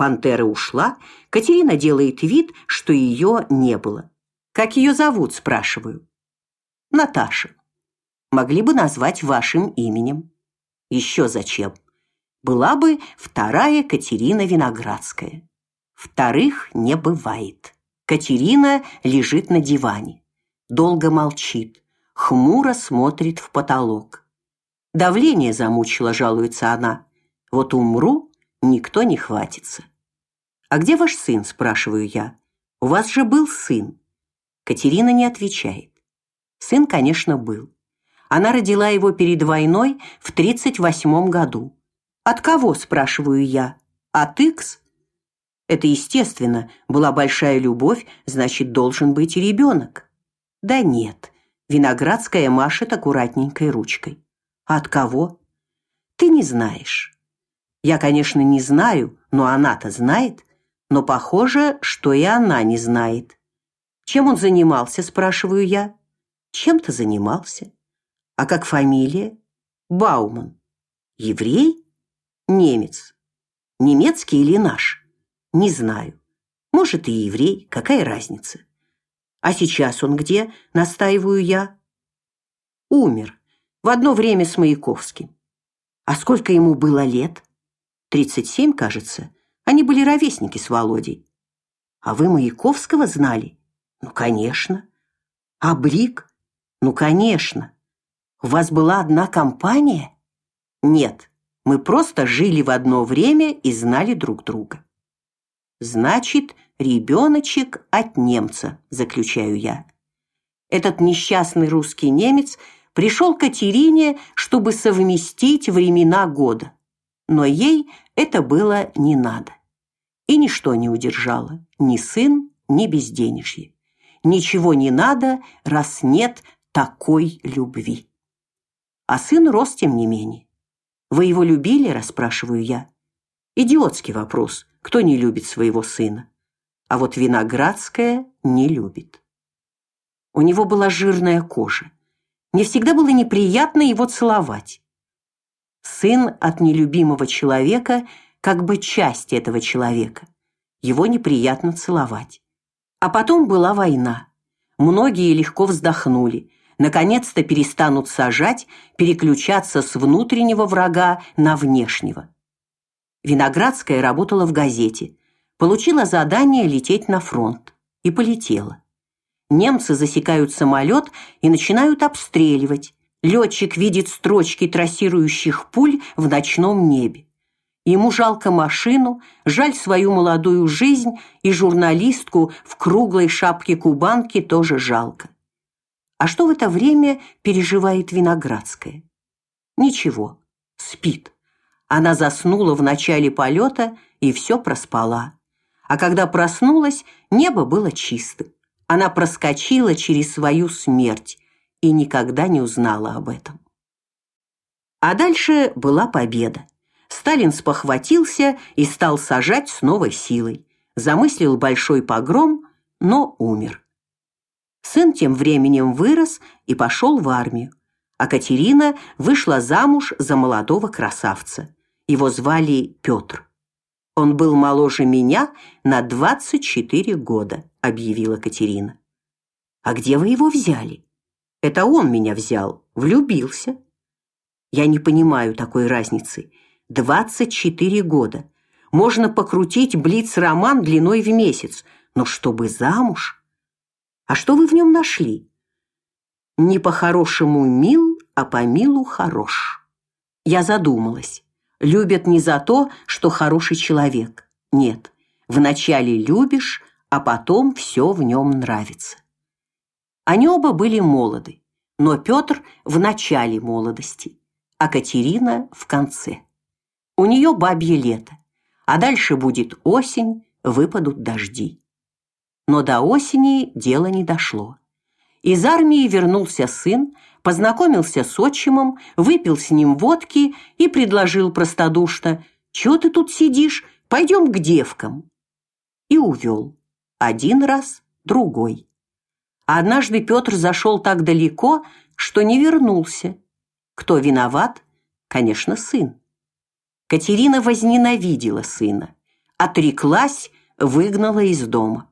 Пантера ушла, Катерина делает вид, что ее не было. Как ее зовут, спрашиваю. Наташа. Могли бы назвать вашим именем. Еще зачем? Была бы вторая Катерина Виноградская. Вторых не бывает. Катерина лежит на диване. Долго молчит, хмуро смотрит в потолок. Давление замучило, жалуется она. Вот умру, никто не хватится. А где ваш сын, спрашиваю я. У вас же был сын. Катерина не отвечает. Сын, конечно, был. Она родила его перед войной в 38 году. От кого, спрашиваю я? От Икс? Это естественно, была большая любовь, значит, должен быть и ребенок. Да нет. Виноградская машет аккуратненькой ручкой. От кого? Ты не знаешь. Я, конечно, не знаю, но она-то знает. Но похоже, что и она не знает. Чем он занимался, спрашиваю я. Чем-то занимался. А как фамилия? Бауман. Еврей? Немец. Немецкий или наш? Не знаю. Может, и еврей, какая разница? А сейчас он где, настаиваю я? Умер. В одно время с Маяковским. А сколько ему было лет? Тридцать семь, кажется. Они были ровесники с Володей. А вы Маяковского знали? Ну, конечно. А Брик? Ну, конечно. У вас была одна компания? Нет, мы просто жили в одно время и знали друг друга. Значит, ребеночек от немца, заключаю я. Этот несчастный русский немец пришел к Катерине, чтобы совместить времена года. Но ей это было не надо и ничто не удержало, ни сын, ни безденежье. Ничего не надо, раз нет такой любви. А сын рос тем не менее. Вы его любили, расспрашиваю я. Идиотский вопрос, кто не любит своего сына. А вот Виноградская не любит. У него была жирная кожа. Мне всегда было неприятно его целовать. Сын от нелюбимого человека – как бы часть этого человека. Его неприятно целовать. А потом была война. Многие легко вздохнули. Наконец-то перестанут сажать, переключаться с внутреннего врага на внешнего. Виноградская работала в газете, получила задание лететь на фронт и полетела. Немцы засекают самолет и начинают обстреливать. Летчик видит строчки трассирующих пуль в ночном небе. Ему жалко машину, жаль свою молодую жизнь, и журналистку в круглой шапке кубанки тоже жалко. А что в это время переживает Виноградская? Ничего, спит. Она заснула в начале полета и все проспала. А когда проснулась, небо было чистым. Она проскочила через свою смерть и никогда не узнала об этом. А дальше была победа. Сталин спохватился и стал сажать с новой силой. Замыслил большой погром, но умер. Сын тем временем вырос и пошел в армию, а Катерина вышла замуж за молодого красавца. Его звали Петр. Он был моложе меня на 24 года, объявила Катерина. А где вы его взяли? Это он меня взял, влюбился. Я не понимаю такой разницы. 24 года. Можно покрутить блиц-роман длиной в месяц, но чтобы замуж? А что вы в нем нашли? Не по-хорошему мил, а по милу хорош. Я задумалась. Любят не за то, что хороший человек. Нет, вначале любишь, а потом все в нем нравится. Они оба были молоды, но Петр в начале молодости, а Катерина в конце. У нее бабье лето, а дальше будет осень, выпадут дожди. Но до осени дело не дошло. Из армии вернулся сын, познакомился с отчимом, выпил с ним водки и предложил простодушно: "Чего ты тут сидишь? Пойдем к девкам". И увел. Один раз, другой. А однажды Петр зашел так далеко, что не вернулся. Кто виноват? Конечно, сын. Катерина возненавидела сына. Отреклась, выгнала из дома.